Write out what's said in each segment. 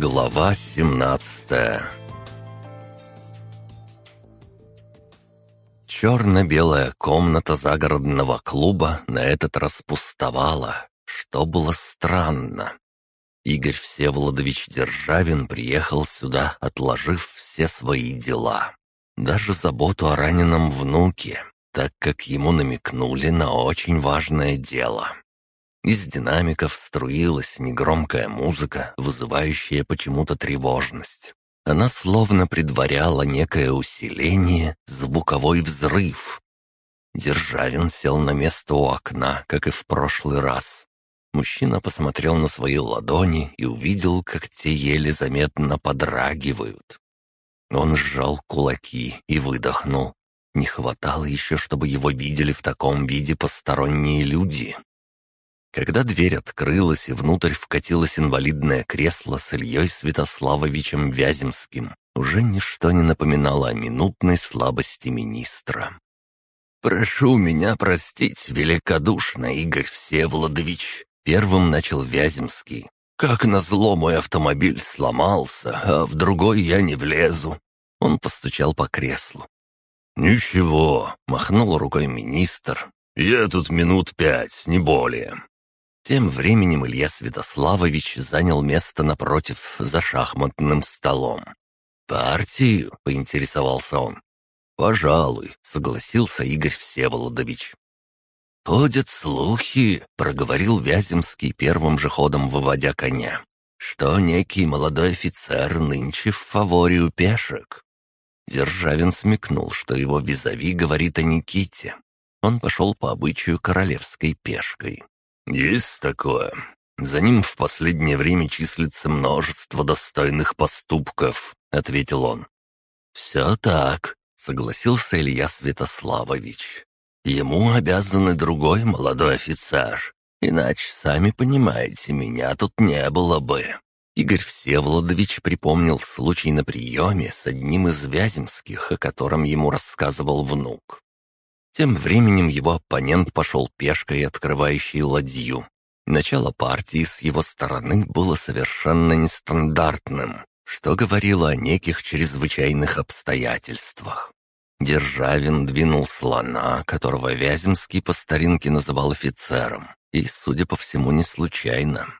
Глава 17 Черно-белая комната загородного клуба на этот раз пустовала, что было странно. Игорь Всеволодович Державин приехал сюда, отложив все свои дела. Даже заботу о раненом внуке, так как ему намекнули на очень важное дело. Из динамиков струилась негромкая музыка, вызывающая почему-то тревожность. Она словно предваряла некое усиление, звуковой взрыв. Державин сел на место у окна, как и в прошлый раз. Мужчина посмотрел на свои ладони и увидел, как те еле заметно подрагивают. Он сжал кулаки и выдохнул. Не хватало еще, чтобы его видели в таком виде посторонние люди. Когда дверь открылась и внутрь вкатилось инвалидное кресло с Ильей Святославовичем Вяземским, уже ничто не напоминало о минутной слабости министра. «Прошу меня простить, великодушно, Игорь Всеволодович», — первым начал Вяземский. «Как назло мой автомобиль сломался, а в другой я не влезу». Он постучал по креслу. «Ничего», — махнул рукой министр. «Я тут минут пять, не более. Тем временем Илья Святославович занял место напротив за шахматным столом. «Партию?» — поинтересовался он. «Пожалуй», — согласился Игорь Всеволодович. «Ходят слухи», — проговорил Вяземский первым же ходом выводя коня, «что некий молодой офицер нынче в фаворе у пешек». Державин смекнул, что его визави говорит о Никите. Он пошел по обычаю королевской пешкой. «Есть такое. За ним в последнее время числится множество достойных поступков», — ответил он. «Все так», — согласился Илья Святославович. «Ему обязан и другой молодой офицер. Иначе, сами понимаете, меня тут не было бы». Игорь Всеволодович припомнил случай на приеме с одним из Вяземских, о котором ему рассказывал внук. Тем временем его оппонент пошел пешкой, открывающей ладью. Начало партии с его стороны было совершенно нестандартным, что говорило о неких чрезвычайных обстоятельствах. Державин двинул слона, которого Вяземский по старинке называл офицером, и, судя по всему, не случайно.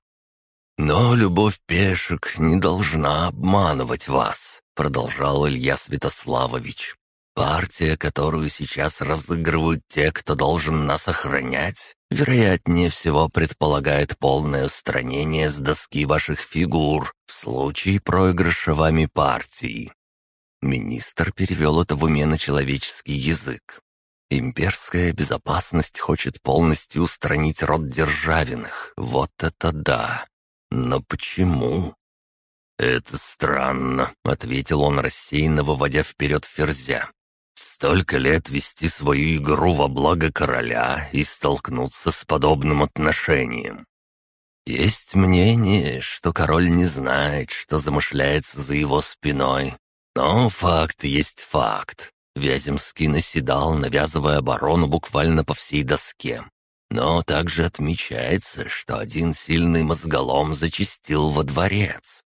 «Но любовь пешек не должна обманывать вас», — продолжал Илья Святославович. Партия, которую сейчас разыгрывают те, кто должен нас охранять, вероятнее всего предполагает полное устранение с доски ваших фигур в случае проигрыша вами партии». Министр перевел это в уме на человеческий язык. Имперская безопасность хочет полностью устранить род Державиных. Вот это да! Но почему? «Это странно», — ответил он рассеянно, выводя вперед ферзя. Столько лет вести свою игру во благо короля и столкнуться с подобным отношением. Есть мнение, что король не знает, что замышляется за его спиной. Но факт есть факт. Вяземский наседал, навязывая оборону буквально по всей доске. Но также отмечается, что один сильный мозголом зачистил во дворец.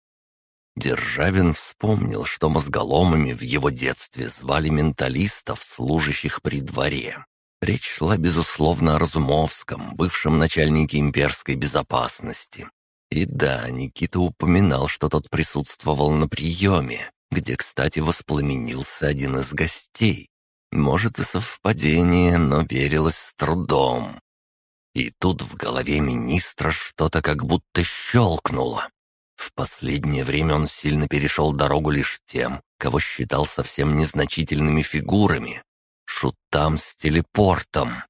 Державин вспомнил, что мозголомами в его детстве звали менталистов, служащих при дворе. Речь шла, безусловно, о Разумовском, бывшем начальнике имперской безопасности. И да, Никита упоминал, что тот присутствовал на приеме, где, кстати, воспламенился один из гостей. Может и совпадение, но верилось с трудом. И тут в голове министра что-то как будто щелкнуло. В последнее время он сильно перешел дорогу лишь тем, кого считал совсем незначительными фигурами. Шутам с телепортом.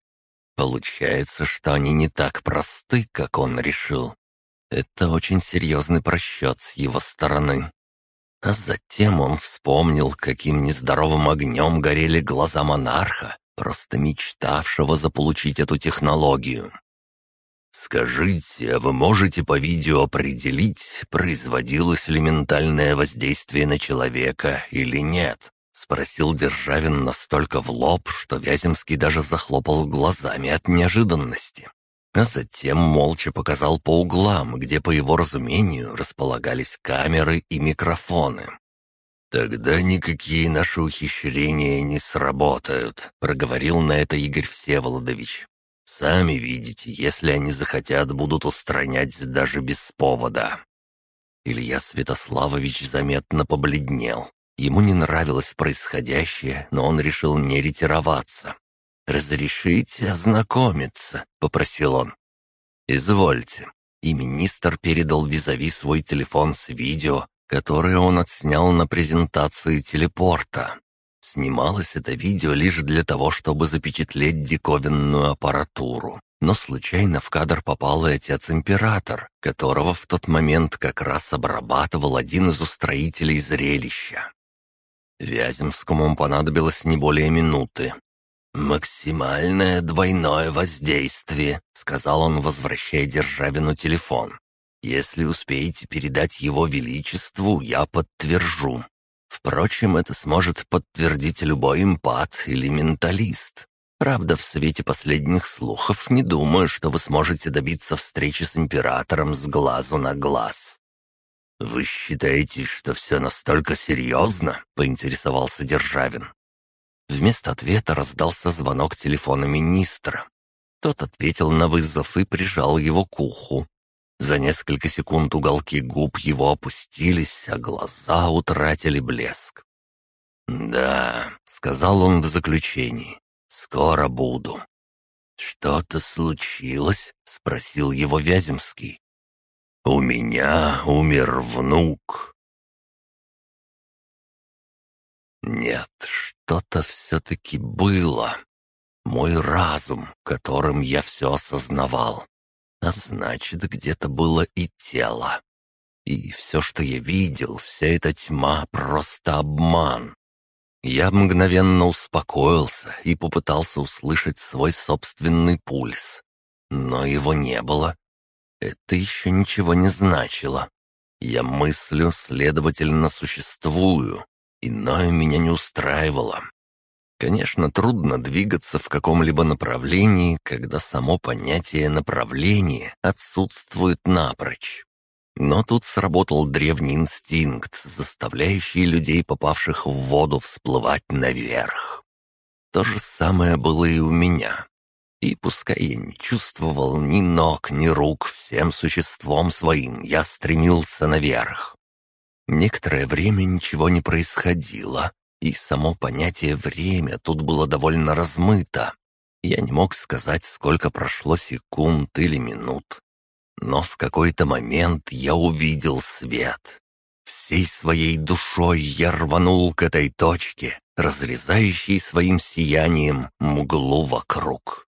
Получается, что они не так просты, как он решил. Это очень серьезный просчет с его стороны. А затем он вспомнил, каким нездоровым огнем горели глаза монарха, просто мечтавшего заполучить эту технологию. «Скажите, а вы можете по видео определить, производилось ли ментальное воздействие на человека или нет?» — спросил Державин настолько в лоб, что Вяземский даже захлопал глазами от неожиданности. а затем молча показал по углам, где, по его разумению, располагались камеры и микрофоны. «Тогда никакие наши ухищрения не сработают», — проговорил на это Игорь Всеволодович. «Сами видите, если они захотят, будут устранять даже без повода». Илья Святославович заметно побледнел. Ему не нравилось происходящее, но он решил не ретироваться. «Разрешите ознакомиться», — попросил он. «Извольте». И министр передал визави свой телефон с видео, которое он отснял на презентации телепорта. Снималось это видео лишь для того, чтобы запечатлеть диковинную аппаратуру. Но случайно в кадр попал и отец-император, которого в тот момент как раз обрабатывал один из устроителей зрелища. Вяземскому понадобилось не более минуты, «Максимальное двойное воздействие», — сказал он, возвращая Державину телефон. «Если успеете передать его величеству, я подтвержу. Впрочем, это сможет подтвердить любой импат или менталист. Правда, в свете последних слухов не думаю, что вы сможете добиться встречи с императором с глазу на глаз». «Вы считаете, что все настолько серьезно?» — поинтересовался Державин. Вместо ответа раздался звонок телефона министра. Тот ответил на вызов и прижал его к уху. За несколько секунд уголки губ его опустились, а глаза утратили блеск. «Да», — сказал он в заключении, — «скоро буду». «Что-то случилось?» — спросил его Вяземский. «У меня умер внук». Нет, что-то все-таки было. Мой разум, которым я все осознавал. А значит, где-то было и тело. И все, что я видел, вся эта тьма — просто обман. Я мгновенно успокоился и попытался услышать свой собственный пульс. Но его не было. Это еще ничего не значило. Я мыслю, следовательно, существую. Иное меня не устраивало. Конечно, трудно двигаться в каком-либо направлении, когда само понятие направления отсутствует напрочь. Но тут сработал древний инстинкт, заставляющий людей, попавших в воду, всплывать наверх. То же самое было и у меня. И пускай я не чувствовал ни ног, ни рук, всем существом своим я стремился наверх. Некоторое время ничего не происходило, и само понятие «время» тут было довольно размыто. Я не мог сказать, сколько прошло секунд или минут. Но в какой-то момент я увидел свет. Всей своей душой я рванул к этой точке, разрезающей своим сиянием мглу вокруг.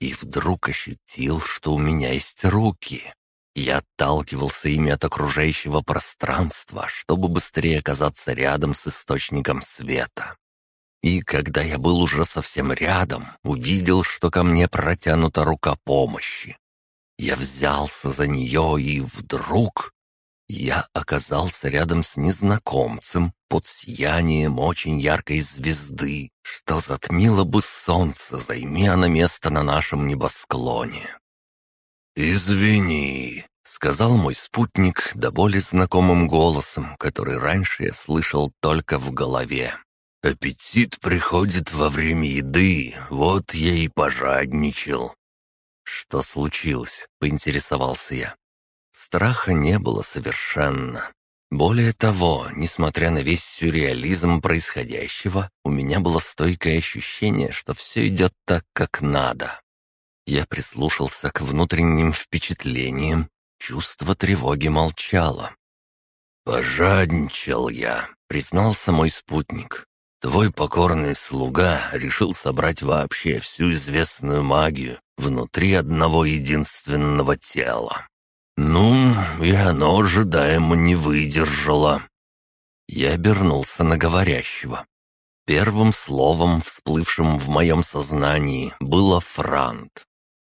И вдруг ощутил, что у меня есть руки. Я отталкивался ими от окружающего пространства, чтобы быстрее оказаться рядом с источником света. И когда я был уже совсем рядом, увидел, что ко мне протянута рука помощи. Я взялся за нее, и вдруг я оказался рядом с незнакомцем под сиянием очень яркой звезды, что затмило бы солнце, займи она место на нашем небосклоне. «Извини», — сказал мой спутник до боли знакомым голосом, который раньше я слышал только в голове. «Аппетит приходит во время еды, вот я и пожадничал». «Что случилось?» — поинтересовался я. Страха не было совершенно. Более того, несмотря на весь сюрреализм происходящего, у меня было стойкое ощущение, что все идет так, как надо. Я прислушался к внутренним впечатлениям. Чувство тревоги молчало. «Пожадничал я», — признался мой спутник. «Твой покорный слуга решил собрать вообще всю известную магию внутри одного единственного тела. Ну, и оно ожидаемо не выдержало». Я обернулся на говорящего. Первым словом, всплывшим в моем сознании, было «франт».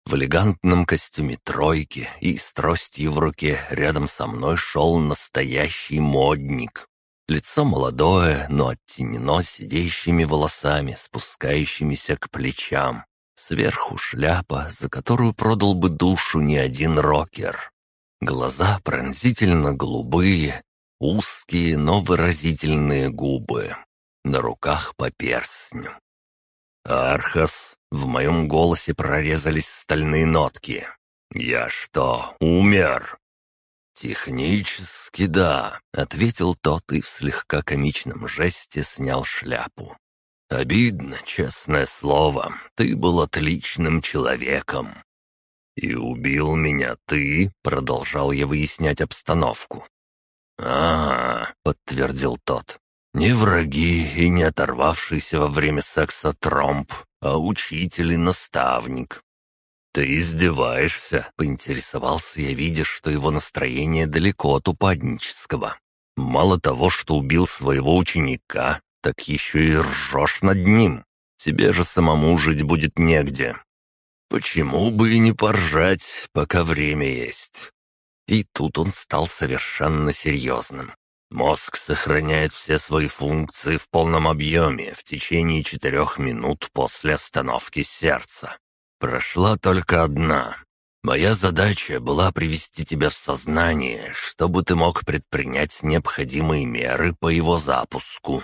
В элегантном костюме тройки и с тростью в руке рядом со мной шел настоящий модник. Лицо молодое, но оттенено сидящими волосами, спускающимися к плечам. Сверху шляпа, за которую продал бы душу не один рокер. Глаза пронзительно голубые, узкие, но выразительные губы. На руках по перстню. «Архас!» — в моем голосе прорезались стальные нотки. «Я что, умер?» «Технически да», — ответил тот и в слегка комичном жесте снял шляпу. «Обидно, честное слово, ты был отличным человеком». «И убил меня ты?» — продолжал я выяснять обстановку. «А, — подтвердил тот, — не враги и не оторвавшийся во время секса тромб, а учитель и наставник. «Ты издеваешься?» — поинтересовался я, видя, что его настроение далеко от упаднического. «Мало того, что убил своего ученика, так еще и ржешь над ним. Тебе же самому жить будет негде. Почему бы и не поржать, пока время есть?» И тут он стал совершенно серьезным. Мозг сохраняет все свои функции в полном объеме в течение четырех минут после остановки сердца. Прошла только одна. Моя задача была привести тебя в сознание, чтобы ты мог предпринять необходимые меры по его запуску.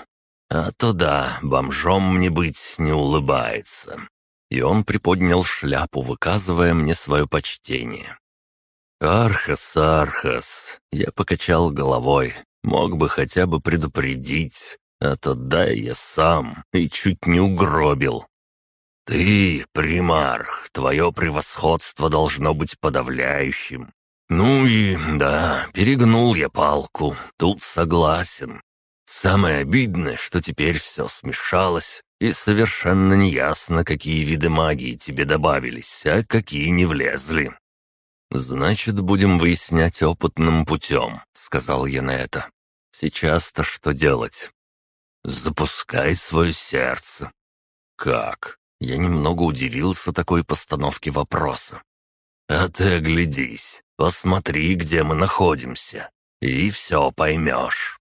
А то да, бомжом мне быть не улыбается. И он приподнял шляпу, выказывая мне свое почтение. «Архас, Архас!» Я покачал головой. Мог бы хотя бы предупредить, а то дай я сам и чуть не угробил. «Ты, примарх, твое превосходство должно быть подавляющим. Ну и, да, перегнул я палку, тут согласен. Самое обидное, что теперь все смешалось, и совершенно неясно, какие виды магии тебе добавились, а какие не влезли». «Значит, будем выяснять опытным путем», — сказал я на это. «Сейчас-то что делать?» «Запускай свое сердце». «Как?» Я немного удивился такой постановке вопроса. «А ты оглядись, посмотри, где мы находимся, и все поймешь».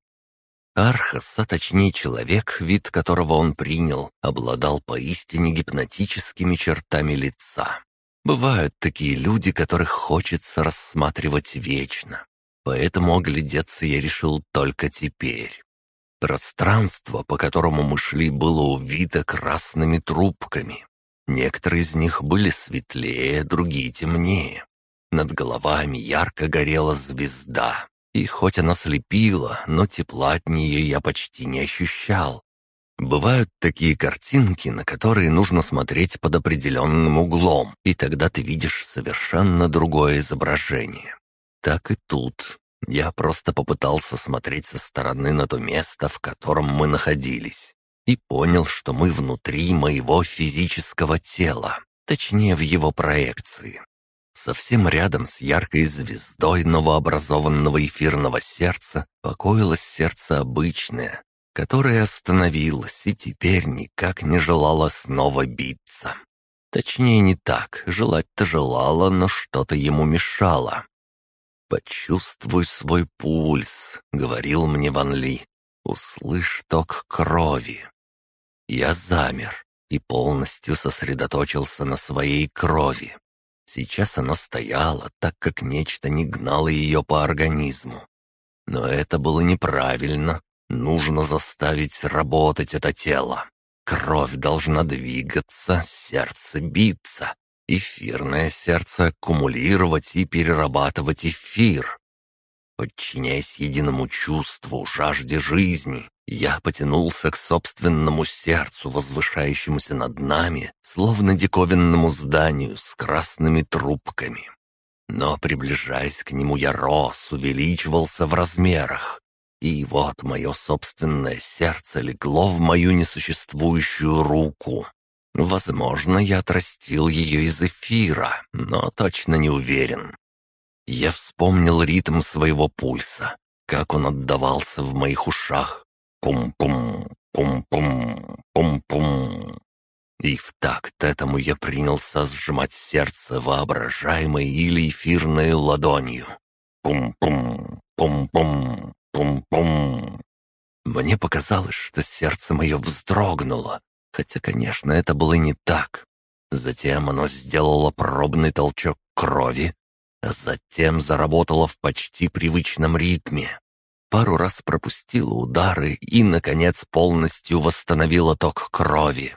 Архас, а точнее человек, вид которого он принял, обладал поистине гипнотическими чертами лица. Бывают такие люди, которых хочется рассматривать вечно. Поэтому оглядеться я решил только теперь. Пространство, по которому мы шли, было увито красными трубками. Некоторые из них были светлее, другие темнее. Над головами ярко горела звезда, и хоть она слепила, но тепла от нее я почти не ощущал. Бывают такие картинки, на которые нужно смотреть под определенным углом, и тогда ты видишь совершенно другое изображение. Так и тут. Я просто попытался смотреть со стороны на то место, в котором мы находились, и понял, что мы внутри моего физического тела, точнее в его проекции. Совсем рядом с яркой звездой новообразованного эфирного сердца покоилось сердце обычное, которое остановилось и теперь никак не желало снова биться. Точнее, не так, желать-то желало, но что-то ему мешало. «Почувствуй свой пульс», — говорил мне Ван Ли. «Услышь ток крови». Я замер и полностью сосредоточился на своей крови. Сейчас она стояла, так как нечто не гнало ее по организму. Но это было неправильно. Нужно заставить работать это тело. Кровь должна двигаться, сердце биться. Эфирное сердце аккумулировать и перерабатывать эфир. Подчиняясь единому чувству, жажде жизни, я потянулся к собственному сердцу, возвышающемуся над нами, словно диковинному зданию с красными трубками. Но, приближаясь к нему, я рос, увеличивался в размерах. И вот мое собственное сердце легло в мою несуществующую руку. Возможно, я отрастил ее из эфира, но точно не уверен. Я вспомнил ритм своего пульса, как он отдавался в моих ушах. Пум-пум, пум-пум, пум-пум. И в такт этому я принялся сжимать сердце воображаемой или эфирной ладонью. Пум-пум, пум-пум, пум-пум. Мне показалось, что сердце мое вздрогнуло, Хотя, конечно, это было не так. Затем оно сделало пробный толчок крови, а затем заработало в почти привычном ритме. Пару раз пропустило удары и, наконец, полностью восстановило ток крови.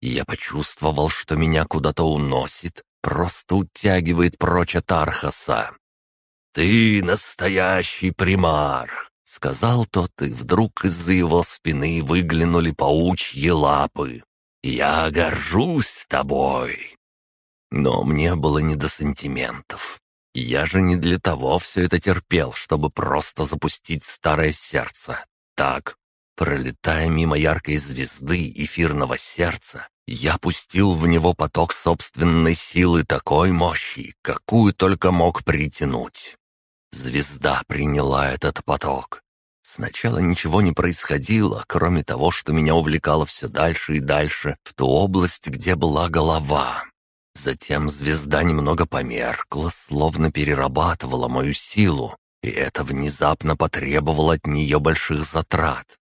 Я почувствовал, что меня куда-то уносит, просто утягивает прочь от Архаса. «Ты настоящий примар!» — сказал тот, и вдруг из-за его спины выглянули паучьи лапы. «Я горжусь тобой!» Но мне было не до сантиментов. Я же не для того все это терпел, чтобы просто запустить старое сердце. Так, пролетая мимо яркой звезды эфирного сердца, я пустил в него поток собственной силы такой мощи, какую только мог притянуть. Звезда приняла этот поток, Сначала ничего не происходило, кроме того, что меня увлекало все дальше и дальше в ту область, где была голова. Затем звезда немного померкла, словно перерабатывала мою силу, и это внезапно потребовало от нее больших затрат.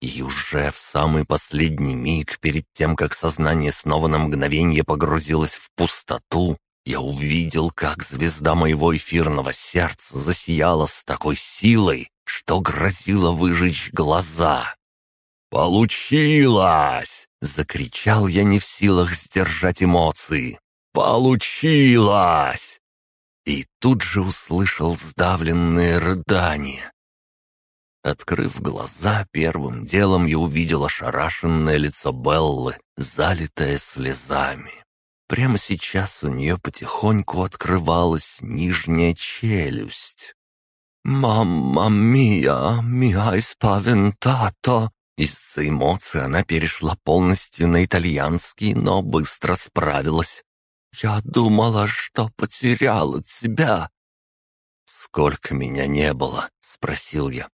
И уже в самый последний миг, перед тем, как сознание снова на мгновение погрузилось в пустоту, я увидел, как звезда моего эфирного сердца засияла с такой силой, что грозило выжечь глаза. «Получилось!» — закричал я не в силах сдержать эмоции. «Получилось!» И тут же услышал сдавленные рыдания. Открыв глаза, первым делом я увидел ошарашенное лицо Беллы, залитое слезами. Прямо сейчас у нее потихоньку открывалась нижняя челюсть. «Мамма мия, миа спавентато!» Из-за эмоций она перешла полностью на итальянский, но быстро справилась. «Я думала, что потеряла тебя». «Сколько меня не было?» — спросил я.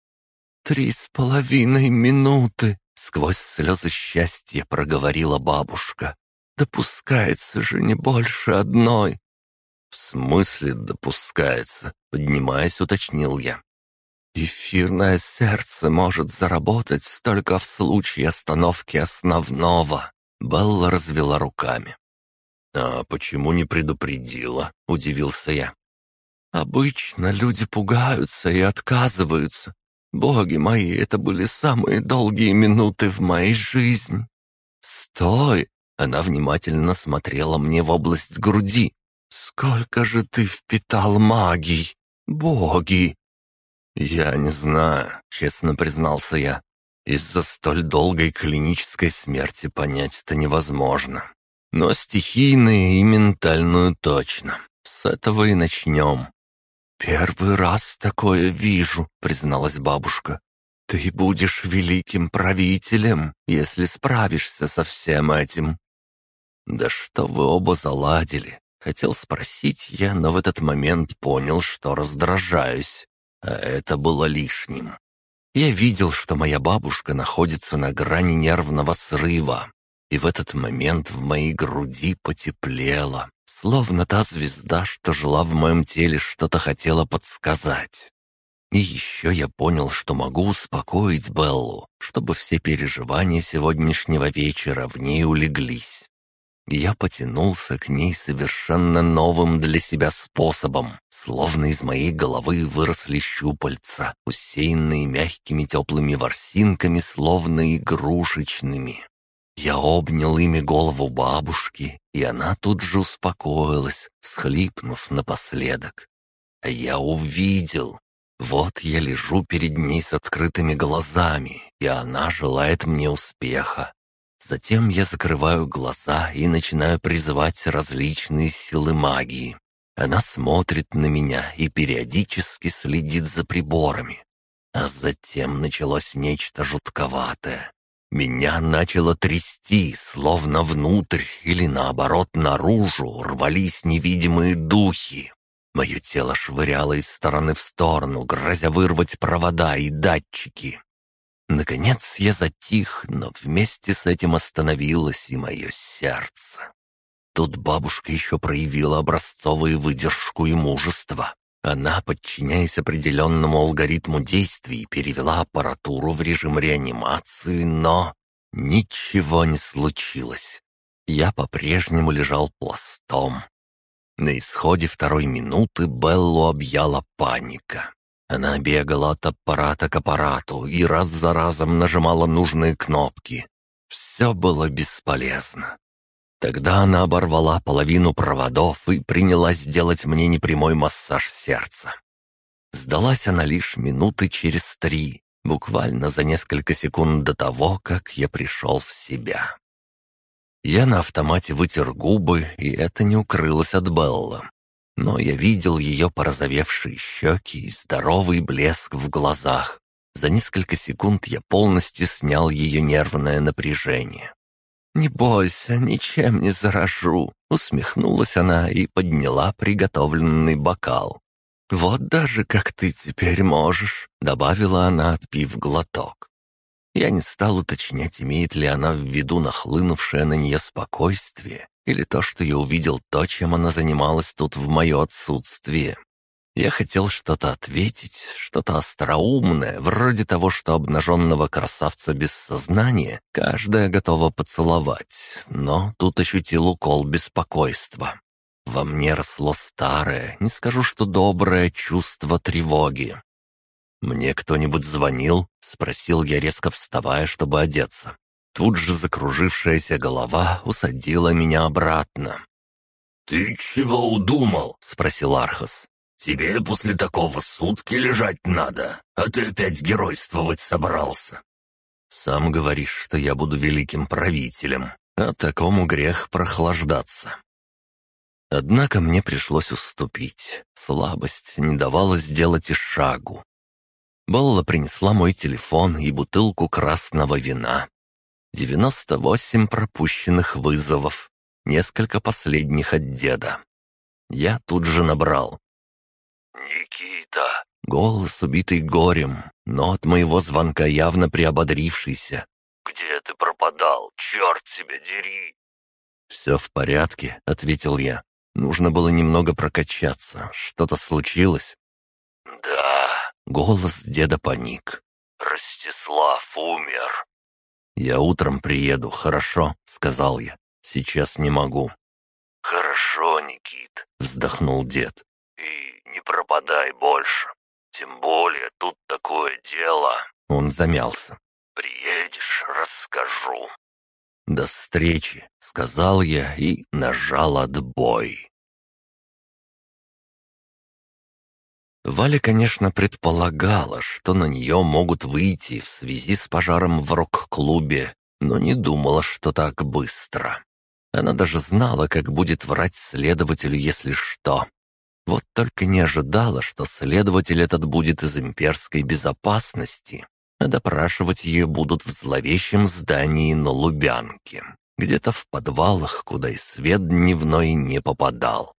«Три с половиной минуты», — сквозь слезы счастья проговорила бабушка. «Допускается же не больше одной». «В смысле допускается?» — поднимаясь, уточнил я. «Эфирное сердце может заработать только в случае остановки основного», — Белла развела руками. «А почему не предупредила?» — удивился я. «Обычно люди пугаются и отказываются. Боги мои, это были самые долгие минуты в моей жизни». «Стой!» — она внимательно смотрела мне в область груди, «Сколько же ты впитал магий, боги!» «Я не знаю», — честно признался я. «Из-за столь долгой клинической смерти понять это невозможно. Но стихийные и ментальную точно. С этого и начнем». «Первый раз такое вижу», — призналась бабушка. «Ты будешь великим правителем, если справишься со всем этим». «Да что вы оба заладили? Хотел спросить я, но в этот момент понял, что раздражаюсь. А это было лишним. Я видел, что моя бабушка находится на грани нервного срыва. И в этот момент в моей груди потеплело, словно та звезда, что жила в моем теле, что-то хотела подсказать. И еще я понял, что могу успокоить Беллу, чтобы все переживания сегодняшнего вечера в ней улеглись. Я потянулся к ней совершенно новым для себя способом, словно из моей головы выросли щупальца, усеянные мягкими теплыми ворсинками, словно игрушечными. Я обнял ими голову бабушки, и она тут же успокоилась, всхлипнув напоследок. А я увидел. Вот я лежу перед ней с открытыми глазами, и она желает мне успеха. Затем я закрываю глаза и начинаю призывать различные силы магии. Она смотрит на меня и периодически следит за приборами. А затем началось нечто жутковатое. Меня начало трясти, словно внутрь или наоборот наружу рвались невидимые духи. Мое тело швыряло из стороны в сторону, грозя вырвать провода и датчики. Наконец я затих, но вместе с этим остановилось и мое сердце. Тут бабушка еще проявила образцовую выдержку и мужество. Она, подчиняясь определенному алгоритму действий, перевела аппаратуру в режим реанимации, но ничего не случилось. я по-прежнему лежал пластом. На исходе второй минуты Беллу объяла паника. Она бегала от аппарата к аппарату и раз за разом нажимала нужные кнопки. Все было бесполезно. Тогда она оборвала половину проводов и принялась делать мне непрямой массаж сердца. Сдалась она лишь минуты через три, буквально за несколько секунд до того, как я пришел в себя. Я на автомате вытер губы, и это не укрылось от Белла но я видел ее порозовевшие щеки и здоровый блеск в глазах. За несколько секунд я полностью снял ее нервное напряжение. «Не бойся, ничем не заражу», — усмехнулась она и подняла приготовленный бокал. «Вот даже как ты теперь можешь», — добавила она, отпив глоток. Я не стал уточнять, имеет ли она в виду нахлынувшее на нее спокойствие, или то, что я увидел то, чем она занималась тут в мое отсутствие. Я хотел что-то ответить, что-то остроумное, вроде того, что обнаженного красавца без сознания каждая готова поцеловать, но тут ощутил укол беспокойства. Во мне росло старое, не скажу, что доброе чувство тревоги. «Мне кто-нибудь звонил?» — спросил я, резко вставая, чтобы одеться. Тут же закружившаяся голова усадила меня обратно. «Ты чего удумал?» — спросил Архас. «Тебе после такого сутки лежать надо, а ты опять геройствовать собрался». «Сам говоришь, что я буду великим правителем, а такому грех прохлаждаться». Однако мне пришлось уступить. Слабость не давала сделать и шагу. Белла принесла мой телефон и бутылку красного вина. 98 пропущенных вызовов, несколько последних от деда. Я тут же набрал. «Никита!» Голос, убитый горем, но от моего звонка явно приободрившийся. «Где ты пропадал? Черт тебя дери!» «Все в порядке», — ответил я. «Нужно было немного прокачаться. Что-то случилось?» «Да». Голос деда паник. «Ростислав умер. «Я утром приеду, хорошо?» — сказал я. «Сейчас не могу». «Хорошо, Никит», — вздохнул дед. «И не пропадай больше. Тем более тут такое дело». Он замялся. «Приедешь, расскажу». «До встречи», — сказал я и нажал отбой. Валя, конечно, предполагала, что на нее могут выйти в связи с пожаром в рок-клубе, но не думала, что так быстро. Она даже знала, как будет врать следователю, если что. Вот только не ожидала, что следователь этот будет из имперской безопасности, а допрашивать ее будут в зловещем здании на Лубянке, где-то в подвалах, куда и свет дневной не попадал.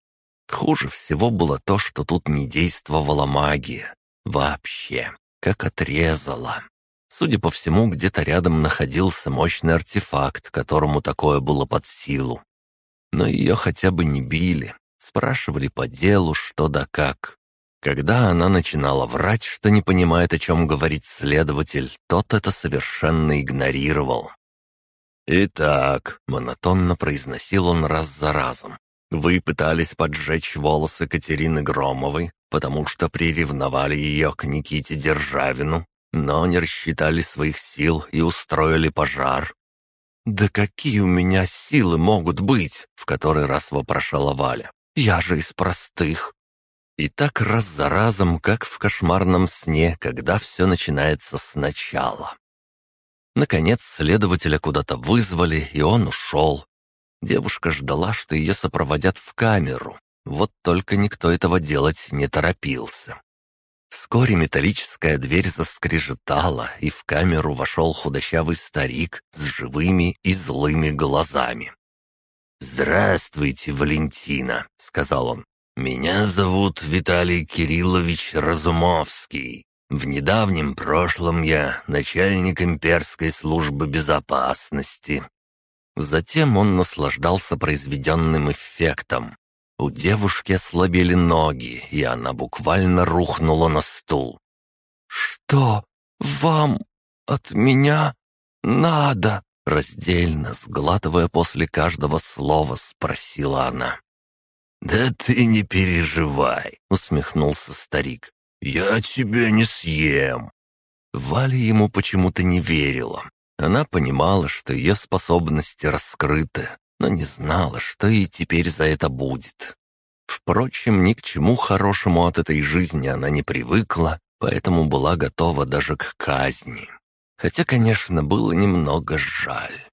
Хуже всего было то, что тут не действовала магия. Вообще, как отрезала. Судя по всему, где-то рядом находился мощный артефакт, которому такое было под силу. Но ее хотя бы не били, спрашивали по делу, что да как. Когда она начинала врать, что не понимает, о чем говорит следователь, тот это совершенно игнорировал. «Итак», — монотонно произносил он раз за разом, вы пытались поджечь волосы Катерины Громовой, потому что приревновали ее к Никите Державину, но не рассчитали своих сил и устроили пожар. «Да какие у меня силы могут быть?» — в который раз вопрошала Валя. «Я же из простых». И так раз за разом, как в кошмарном сне, когда все начинается сначала. Наконец, следователя куда-то вызвали, и он ушел, Девушка ждала, что ее сопроводят в камеру. Вот только никто этого делать не торопился. Вскоре металлическая дверь заскрежетала, и в камеру вошел худощавый старик с живыми и злыми глазами. «Здравствуйте, Валентина», — сказал он. «Меня зовут Виталий Кириллович Разумовский. В недавнем прошлом я начальник имперской службы безопасности. Затем он наслаждался произведенным эффектом. У девушки ослабели ноги, и она буквально рухнула на стул. «Что вам от меня надо?» Раздельно, сглатывая после каждого слова, спросила она. «Да ты не переживай», — усмехнулся старик. «Я тебя не съем». Валя ему почему-то не верила. Она понимала, что ее способности раскрыты, но не знала, что ей теперь за это будет. Впрочем, ни к чему хорошему от этой жизни она не привыкла, поэтому была готова даже к казни. Хотя, конечно, было немного жаль.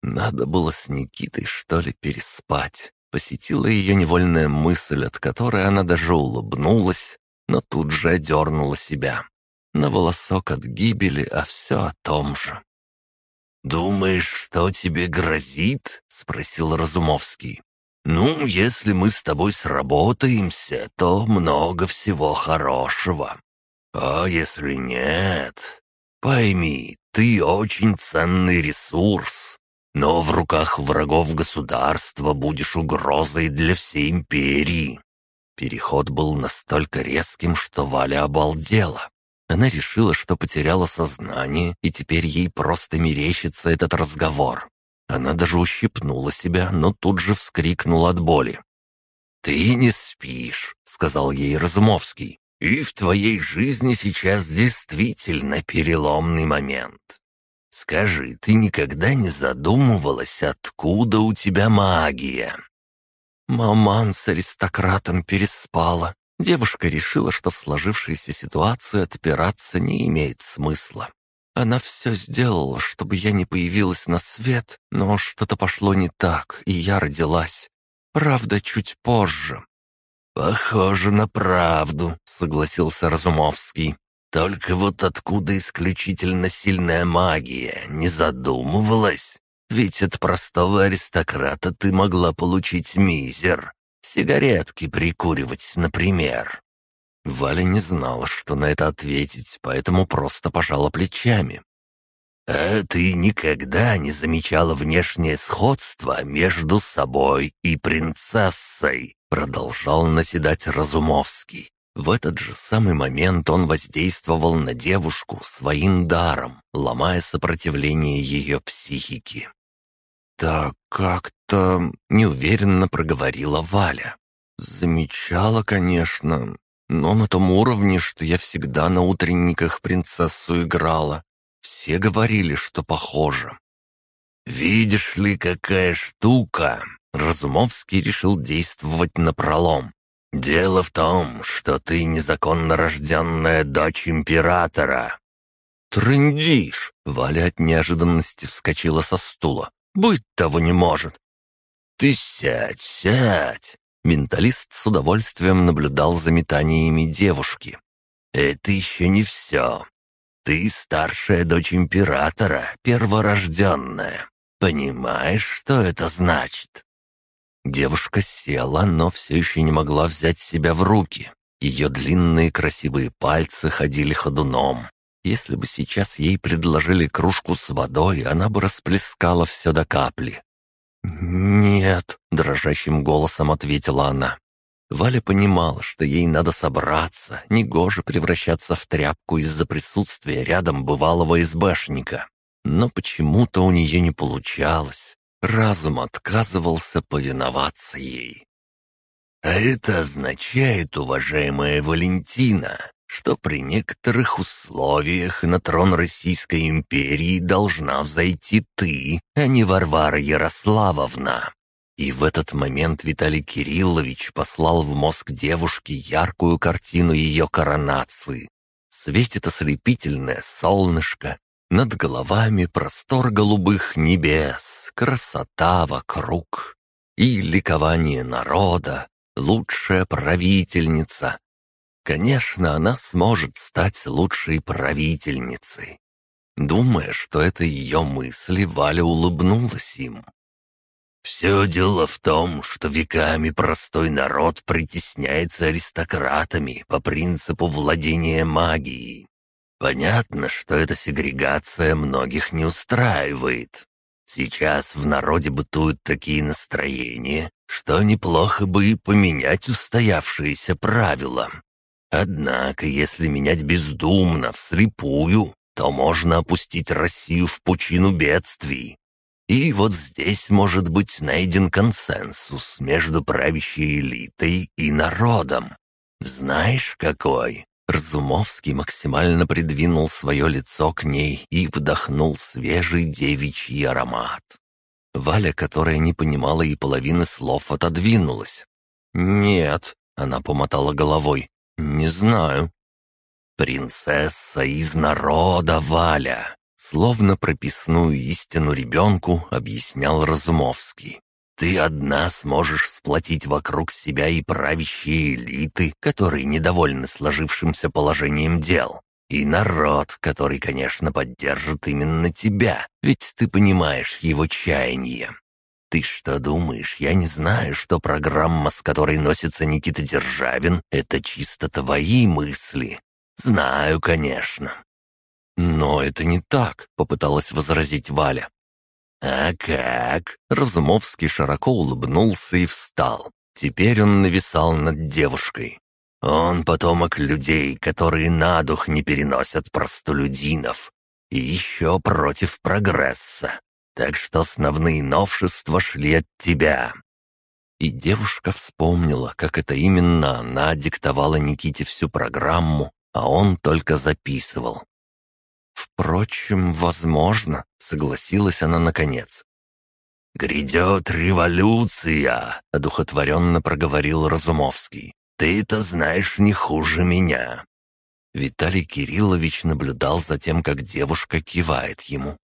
Надо было с Никитой, что ли, переспать. Посетила ее невольная мысль, от которой она даже улыбнулась, но тут же одернула себя. На волосок от гибели, а все о том же. «Думаешь, что тебе грозит?» — спросил Разумовский. «Ну, если мы с тобой сработаемся, то много всего хорошего. А если нет, пойми, ты очень ценный ресурс, но в руках врагов государства будешь угрозой для всей империи». Переход был настолько резким, что Валя обалдела. Она решила, что потеряла сознание, и теперь ей просто мерещится этот разговор. Она даже ущипнула себя, но тут же вскрикнула от боли. «Ты не спишь», — сказал ей Разумовский. «И в твоей жизни сейчас действительно переломный момент. Скажи, ты никогда не задумывалась, откуда у тебя магия?» Маман с аристократом переспала. Девушка решила, что в сложившейся ситуации отпираться не имеет смысла. Она все сделала, чтобы я не появилась на свет, но что-то пошло не так, и я родилась. Правда, чуть позже. «Похоже на правду», — согласился Разумовский. «Только вот откуда исключительно сильная магия, не задумывалась? Ведь от простого аристократа ты могла получить мизер. Сигаретки прикуривать, например. Валя не знала, что на это ответить, поэтому просто пожала плечами. «А ты никогда не замечала внешнее сходство между собой и принцессой?» Продолжал наседать Разумовский. В этот же самый момент он воздействовал на девушку своим даром, ломая сопротивление ее психики. «Да как-то...» — неуверенно проговорила Валя. «Замечала, конечно, но на том уровне, что я всегда на утренниках принцессу играла. Все говорили, что похоже. «Видишь ли, какая штука!» Разумовский решил действовать напролом. «Дело в том, что ты незаконно рожденная дочь императора». «Трындишь!» — Валя от неожиданности вскочила со стула. «Быть того не может!» «Ты сядь, сядь!» Менталист с удовольствием наблюдал за метаниями девушки. «Это еще не все. Ты старшая дочь императора, перворожденная. Понимаешь, что это значит?» Девушка села, но все еще не могла взять себя в руки. Ее длинные красивые пальцы ходили ходуном. Если бы сейчас ей предложили кружку с водой, она бы расплескала все до капли. «Нет», — дрожащим голосом ответила она. Валя понимала, что ей надо собраться, негоже превращаться в тряпку из-за присутствия рядом бывалого СБшника. Но почему-то у нее не получалось. Разум отказывался повиноваться ей. «А это означает, уважаемая Валентина, что при некоторых условиях на трон Российской империи должна взойти ты, а не Варвара Ярославовна». И в этот момент Виталий Кириллович послал в мозг девушки яркую картину ее коронации. Светит ослепительное солнышко, над головами простор голубых небес, красота вокруг и ликование народа, лучшая правительница, Конечно, она сможет стать лучшей правительницей. Думая, что это ее мысли, Валя улыбнулась им. «Все дело в том, что веками простой народ притесняется аристократами по принципу владения магией. Понятно, что эта сегрегация многих не устраивает. Сейчас в народе бытуют такие настроения, что неплохо бы и поменять устоявшиеся правила. Однако, если менять бездумно, вслепую, то можно опустить Россию в пучину бедствий. И вот здесь может быть найден консенсус между правящей элитой и народом. Знаешь, какой?» Разумовский максимально придвинул свое лицо к ней и вдохнул свежий девичий аромат. Валя, которая не понимала и половины слов, отодвинулась. «Нет», — она помотала головой, — «не знаю». «Принцесса из народа, Валя!» Словно прописную истину ребенку объяснял Разумовский. Ты одна сможешь сплотить вокруг себя и правящие элиты, которые недовольны сложившимся положением дел, и народ, который, конечно, поддержит именно тебя, ведь ты понимаешь его чаяние. Ты что думаешь, я не знаю, что программа, с которой носится Никита Державин, это чисто твои мысли? Знаю, конечно. Но это не так, попыталась возразить Валя. «А как?» Разумовский широко улыбнулся и встал. Теперь он нависал над девушкой. Он потомок людей, которые на дух не переносят простолюдинов. И еще против прогресса. Так что основные новшества шли от тебя. И девушка вспомнила, как это именно она диктовала Никите всю программу, а он только записывал. «Впрочем, возможно», — согласилась она наконец. «Грядет революция», — одухотворенно проговорил Разумовский. «Ты это знаешь не хуже меня». Виталий Кириллович наблюдал за тем, как девушка кивает ему.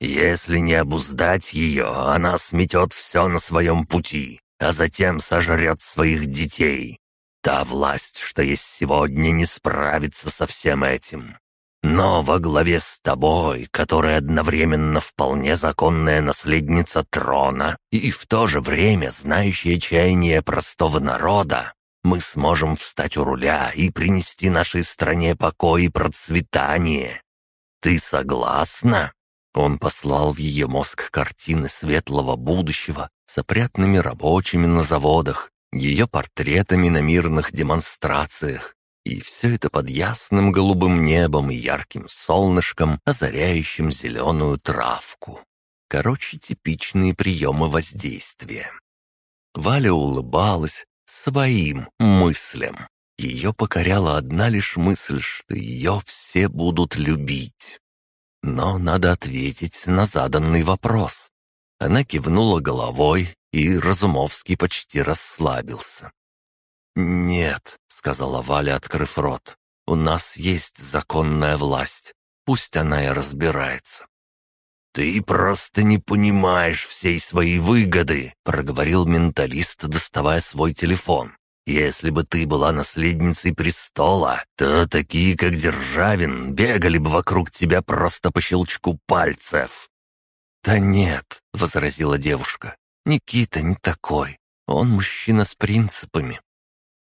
«Если не обуздать ее, она сметет все на своем пути, а затем сожрет своих детей. Та власть, что есть сегодня, не справится со всем этим. Но во главе с тобой, которая одновременно вполне законная наследница трона и в то же время знающая чаяние простого народа, мы сможем встать у руля и принести нашей стране покой и процветание. Ты согласна?» Он послал в ее мозг картины светлого будущего с опрятными рабочими на заводах, ее портретами на мирных демонстрациях, и все это под ясным голубым небом и ярким солнышком, озаряющим зеленую травку. Короче, типичные приемы воздействия. Валя улыбалась своим мыслям. Ее покоряла одна лишь мысль, что ее все будут любить. Но надо ответить на заданный вопрос. Она кивнула головой, и Разумовский почти расслабился. «Нет», — сказала Валя, открыв рот, — «у нас есть законная власть. Пусть она и разбирается». «Ты просто не понимаешь всей своей выгоды», — проговорил менталист, доставая свой телефон. «Если бы ты была наследницей престола, то такие, как Державин, бегали бы вокруг тебя просто по щелчку пальцев». «Да нет», — возразила девушка, — «Никита не такой. Он мужчина с принципами.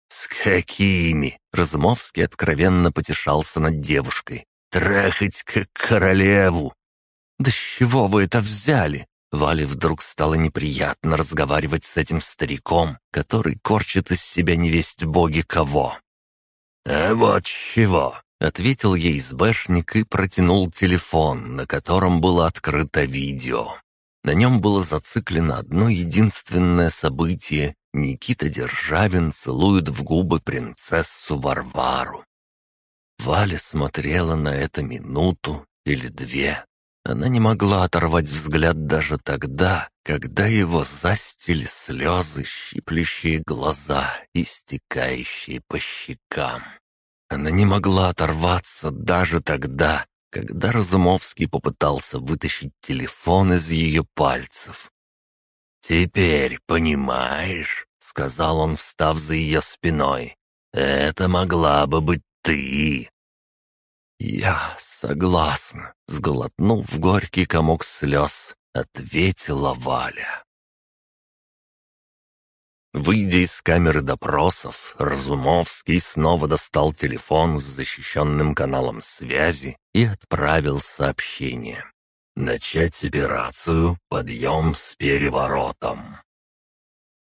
«С какими?» — Разумовский откровенно потешался над девушкой. «Трахать как королеву!» «Да с чего вы это взяли?» Вале вдруг стало неприятно разговаривать с этим стариком, который корчит из себя невесть боги кого. «А вот чего!» — ответил ей избэшник и протянул телефон, на котором было открыто видео. На нем было зациклено одно единственное событие Никита Державин целует в губы принцессу Варвару. Валя смотрела на это минуту или две. Она не могла оторвать взгляд даже тогда, когда его застили слезы, щиплющие глаза и стекающие по щекам. Она не могла оторваться даже тогда, когда Разумовский попытался вытащить телефон из ее пальцев. «Теперь понимаешь?» — сказал он, встав за ее спиной. «Это могла бы быть ты!» «Я согласна», — сглотнув горький комок слез, ответила Валя. Выйдя из камеры допросов, Разумовский снова достал телефон с защищенным каналом связи и отправил сообщение. «Начать операцию «Подъем с переворотом».